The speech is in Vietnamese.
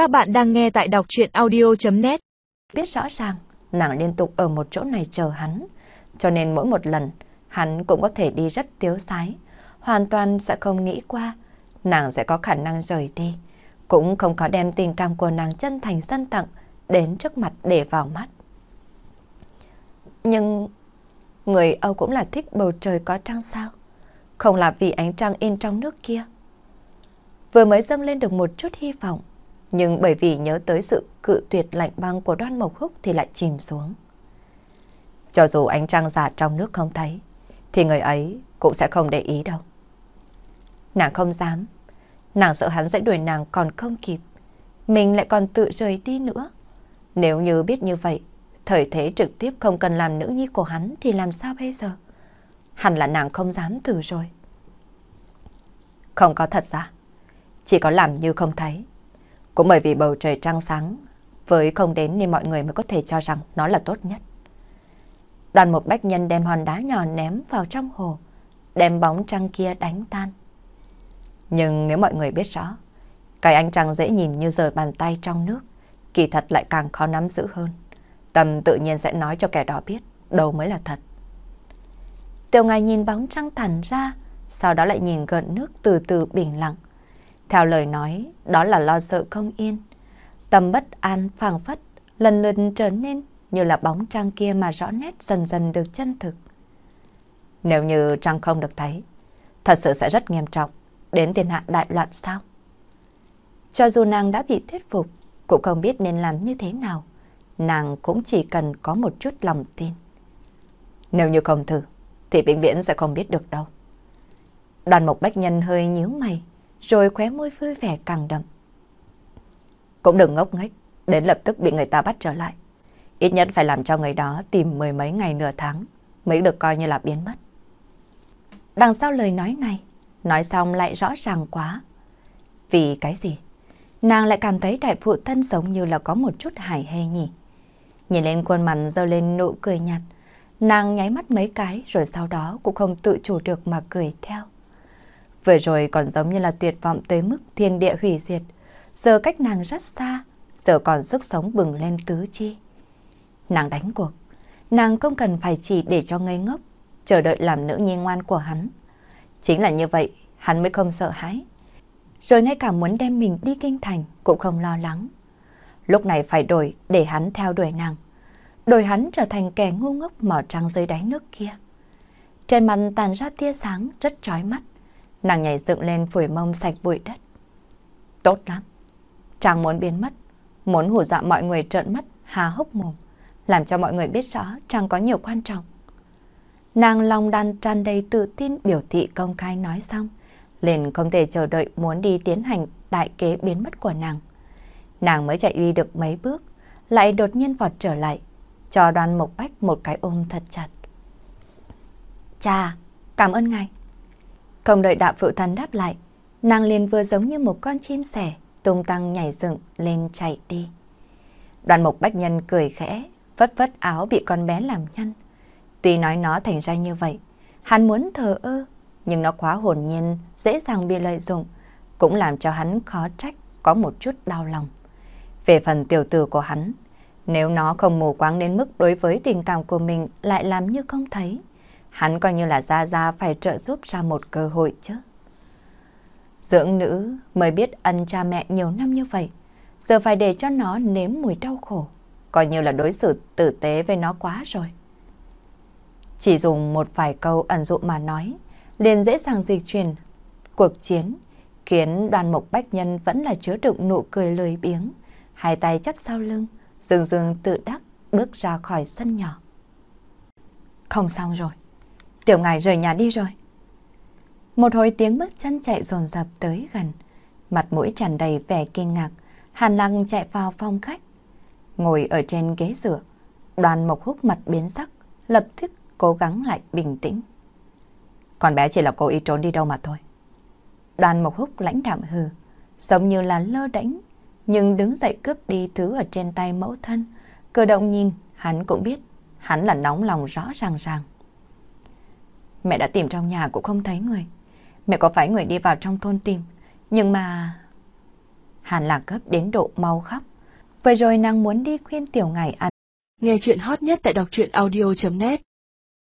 Các bạn đang nghe tại đọc chuyện audio.net Biết rõ ràng, nàng liên tục ở một chỗ này chờ hắn, cho nên mỗi một lần hắn cũng có thể đi rất tiếu sái, hoàn toàn sẽ không nghĩ qua nàng sẽ có khả năng rời đi, cũng không có đem tình cảm của nàng chân thành dân tặng đến trước mặt để vào mắt. Nhưng người Âu cũng là thích bầu trời có trăng sao, không là vì ánh trăng in trong nước kia. Vừa mới dâng lên được một chút hy vọng, nhưng bởi vì nhớ tới sự cự tuyệt lạnh băng của đoan mộc húc thì lại chìm xuống. Cho dù ánh trăng giả trong nước không thấy, thì người ấy cũng sẽ không để ý đâu. Nàng không dám, nàng sợ hắn sẽ đuổi nàng còn không kịp, mình lại còn tự rời đi nữa. Nếu như biết như vậy, thời thế trực tiếp không cần làm nữ nhi của hắn thì làm sao bây giờ? Hẳn là nàng không dám thử rồi. Không có thật ra, chỉ có làm như không thấy. Cũng bởi vì bầu trời trăng sáng, với không đến nên mọi người mới có thể cho rằng nó là tốt nhất. Đoàn một bách nhân đem hòn đá nhỏ ném vào trong hồ, đem bóng trăng kia đánh tan. Nhưng nếu mọi người biết rõ, cái ánh trăng dễ nhìn như giờ bàn tay trong nước, kỳ thật lại càng khó nắm giữ hơn. Tâm tự nhiên sẽ nói cho kẻ đó biết đâu mới là thật. Tiểu ngài nhìn bóng trăng thẳng ra, sau đó lại nhìn gợn nước từ từ bình lặng. Theo lời nói, đó là lo sợ không yên. Tâm bất an phảng phất, lần lượt trở nên như là bóng trăng kia mà rõ nét dần dần được chân thực. Nếu như trăng không được thấy, thật sự sẽ rất nghiêm trọng, đến thiên hạ đại loạn sao? Cho dù nàng đã bị thuyết phục, cũng không biết nên làm như thế nào, nàng cũng chỉ cần có một chút lòng tin. Nếu như không thử, thì vĩnh viễn sẽ không biết được đâu. Đoàn mộc bách nhân hơi nhíu mày, rồi khóe môi vui vẻ càng đậm. Cũng đừng ngốc nghếch, đến lập tức bị người ta bắt trở lại. Ít nhất phải làm cho người đó tìm mười mấy ngày nửa tháng mới được coi như là biến mất. Đằng sau lời nói này, nói xong lại rõ ràng quá. Vì cái gì? Nàng lại cảm thấy đại phụ thân giống như là có một chút hài hê nhỉ. Nhìn lên khuôn mặt dâu lên nụ cười nhạt, nàng nháy mắt mấy cái rồi sau đó cũng không tự chủ được mà cười theo. Vừa rồi còn giống như là tuyệt vọng tới mức thiên địa hủy diệt, giờ cách nàng rất xa, giờ còn sức sống bừng lên tứ chi. Nàng đánh cuộc, nàng không cần phải chỉ để cho ngây ngốc, chờ đợi làm nữ nhi ngoan của hắn. Chính là như vậy, hắn mới không sợ hãi. Rồi ngay cả muốn đem mình đi kinh thành cũng không lo lắng. Lúc này phải đổi để hắn theo đuổi nàng. Đổi hắn trở thành kẻ ngu ngốc mỏ trăng dưới đáy nước kia. Trên mặt tàn ra tia sáng rất chói mắt. Nàng nhảy dựng lên phủi mông sạch bụi đất. Tốt lắm. Chàng muốn biến mất. Muốn hù dọa mọi người trợn mắt, hà hốc mồm. Làm cho mọi người biết rõ chàng có nhiều quan trọng. Nàng lòng đan tràn đầy tự tin biểu thị công khai nói xong. Liền không thể chờ đợi muốn đi tiến hành đại kế biến mất của nàng. Nàng mới chạy đi được mấy bước, lại đột nhiên vọt trở lại, cho đoàn mộc bách một cái ôm thật chặt. Cha, cảm ơn ngài. Không đợi đạo phụ thần đáp lại, nàng liền vừa giống như một con chim sẻ, tung tăng nhảy dựng lên chạy đi. Đoàn mục bách nhân cười khẽ, vất vất áo bị con bé làm nhăn. Tuy nói nó thành ra như vậy, hắn muốn thờ ơ, nhưng nó quá hồn nhiên, dễ dàng bị lợi dụng, cũng làm cho hắn khó trách, có một chút đau lòng. Về phần tiểu tử của hắn, nếu nó không mù quáng đến mức đối với tình cảm của mình lại làm như không thấy, hắn coi như là Gia Gia phải trợ giúp ra một cơ hội chứ. Dưỡng nữ mới biết ân cha mẹ nhiều năm như vậy, giờ phải để cho nó nếm mùi đau khổ, coi như là đối xử tử tế với nó quá rồi. Chỉ dùng một vài câu ẩn dụ mà nói, liền dễ dàng dịch chuyển cuộc chiến, khiến đoàn mộc bách nhân vẫn là chứa đựng nụ cười lười biếng, hai tay chắp sau lưng, dừng dừng tự đắc bước ra khỏi sân nhỏ. Không xong rồi. Tiểu ngài rời nhà đi rồi. Một hồi tiếng bước chân chạy dồn dập tới gần. Mặt mũi tràn đầy vẻ kinh ngạc. Hàn lăng chạy vào phòng khách. Ngồi ở trên ghế rửa. Đoàn mộc húc mặt biến sắc. Lập tức cố gắng lại bình tĩnh. Con bé chỉ là cố ý trốn đi đâu mà thôi. Đoàn mộc húc lãnh đạm hừ. Giống như là lơ đễnh nhưng đứng dậy cướp đi thứ ở trên tay mẫu thân. Cơ động nhìn, hắn cũng biết, hắn là nóng lòng rõ ràng ràng. Mẹ đã tìm trong nhà cũng không thấy người. Mẹ có phải người đi vào trong thôn tìm, nhưng mà... hàn là gấp đến độ mau khóc. Vừa rồi nàng muốn đi khuyên tiểu ngải ăn. Nghe chuyện hot nhất tại đọc truyện audio.net